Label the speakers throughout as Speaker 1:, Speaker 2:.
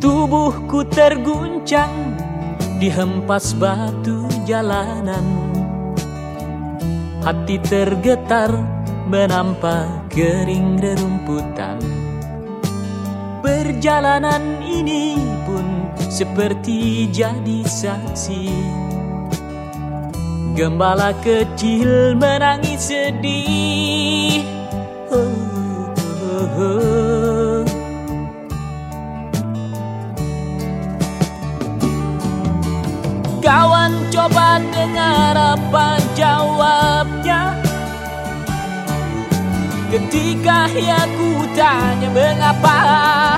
Speaker 1: Tubuhku terguncang dihempas batu jalanan. Hati tergetar menampak kering rerumputan. Perjalanan ini pun seperti jadi saksi Gembala kecil menangis sedih. Kawan coba dengar apa jawabnya Ketika ya ku tanya mengapa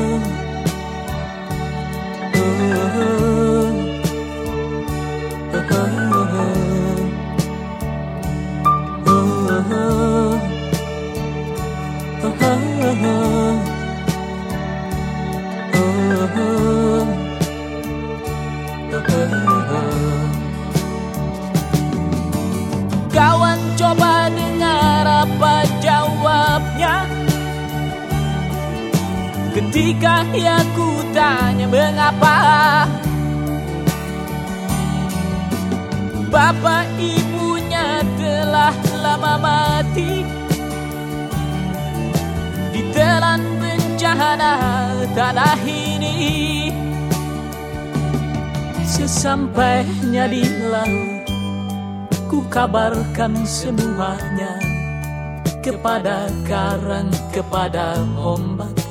Speaker 1: Ketika ya ku tanya mengapa Bapak ibunya telah lama mati. Ditelan bencana tanah ini Sesampainya di laut Ku kabarkan semuanya Kepada karang, kepada ombak